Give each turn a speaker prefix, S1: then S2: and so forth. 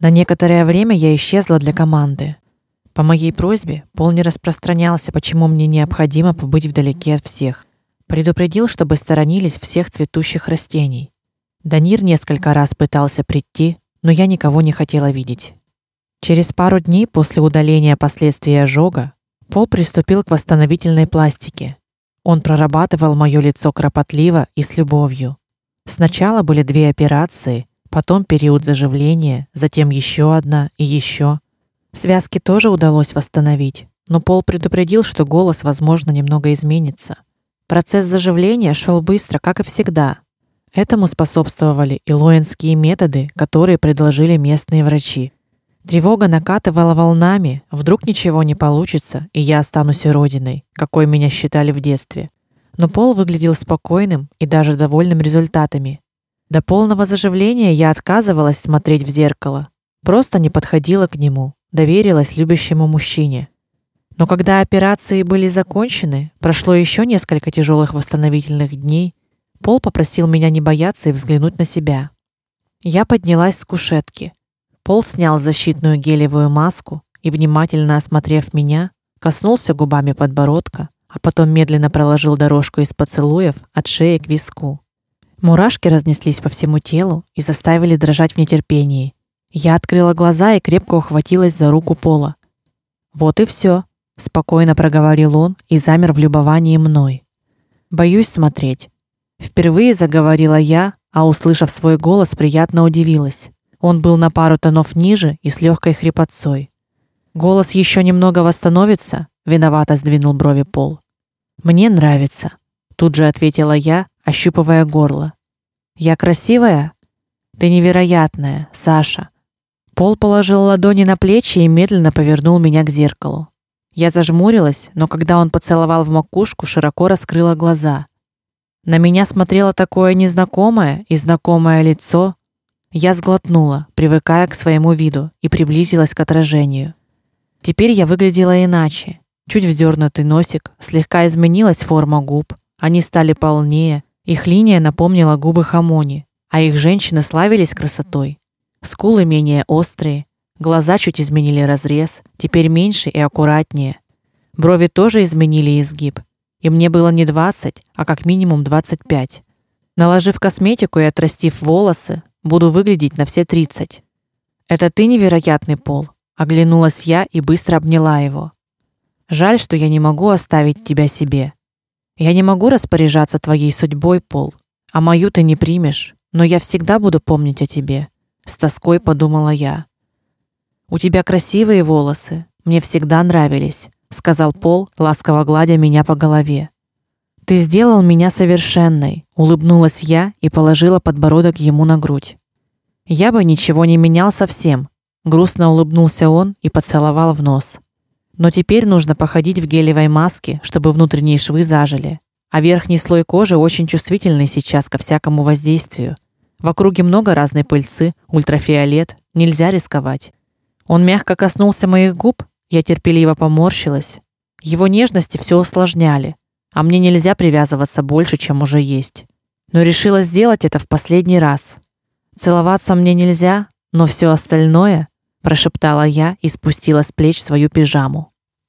S1: На некоторое время я исчезла для команды. По моей просьбе Пол не распространялся, почему мне необходимо побыть вдалеке от всех. Предупредил, чтобы сторонились всех цветущих растений. Данир несколько раз пытался прийти, но я никого не хотела видеть. Через пару дней после удаления последствий ожога Пол приступил к восстановительной пластике. Он прорабатывал моё лицо кропотливо и с любовью. Сначала были две операции, потом период заживления, затем ещё одна и ещё. Связки тоже удалось восстановить, но Пол предупредил, что голос, возможно, немного изменится. Процесс заживления шёл быстро, как и всегда. Этому способствовали и лоенские методы, которые предложили местные врачи. Тревога накатывала волнами, вдруг ничего не получится, и я останусь уродиной, какой меня считали в детстве. Но Пол выглядел спокойным и даже довольным результатами. До полного заживления я отказывалась смотреть в зеркало, просто не подходила к нему, доверилась любящему мужчине. Но когда операции были закончены, прошло еще несколько тяжелых восстановительных дней, Пол попросил меня не бояться и взглянуть на себя. Я поднялась с кушетки. Пол снял защитную гелевую маску и внимательно осмотрев меня, коснулся губами подбородка, а потом медленно проложил дорожку из поцелуев от шеи к виску. Мурашки разнеслись по всему телу и заставили дрожать в нетерпении. Я открыла глаза и крепко ухватилась за руку Пола. Вот и все, спокойно проговорил он и замер в любовании мной. Боюсь смотреть. Впервые заговорила я, а услышав свой голос, приятно удивилась. Он был на пару тонов ниже и с легкой хрипотцой. Голос еще немного восстановится, виновато сдвинул брови Пол. Мне нравится, тут же ответила я, ощупывая горло. Я красивая? Ты невероятная, Саша. Пол положил ладони на плечи и медленно повернул меня к зеркалу. Я зажмурилась, но когда он поцеловал в макушку, широко раскрыла глаза. На меня смотрело такое незнакомое и знакомое лицо, я сглотнула, привыкая к своему виду, и приблизилась к отражению. Теперь я выглядела иначе. Чуть вздернутый носик, слегка изменилась форма губ, они стали полнее, их линия напомнила губы Хамони, а их женщины славились красотой. Скулы менее острые, глаза чуть изменили разрез, теперь меньше и аккуратнее. Брови тоже изменили изгиб, и мне было не 20, а как минимум 25. Наложив косметику и отрастив волосы, Буду выглядеть на все тридцать. Это ты невероятный пол, оглянулась я и быстро обняла его. Жаль, что я не могу оставить тебя себе. Я не могу распоряжаться твоей судьбой, пол, а мою ты не примешь, но я всегда буду помнить о тебе, с тоской подумала я. У тебя красивые волосы, мне всегда нравились, сказал Пол, ласково гладя меня по голове. Ты сделал меня совершенной, улыбнулась я и положила подбородок ему на грудь. Я бы ничего не менял совсем, грустно улыбнулся он и поцеловал в нос. Но теперь нужно походить в гелевой маске, чтобы внутренние швы зажили, а верхний слой кожи очень чувствительный сейчас ко всякому воздействию. В округе много разной пыльцы, ультрафиолет, нельзя рисковать. Он мягко коснулся моих губ, я терпеливо поморщилась. Его нежности все усложняли, а мне нельзя привязываться больше, чем уже есть. Но решила сделать это в последний раз. Целоваться мне нельзя, но все остальное, прошептала я и спустила с плеч свою пижаму.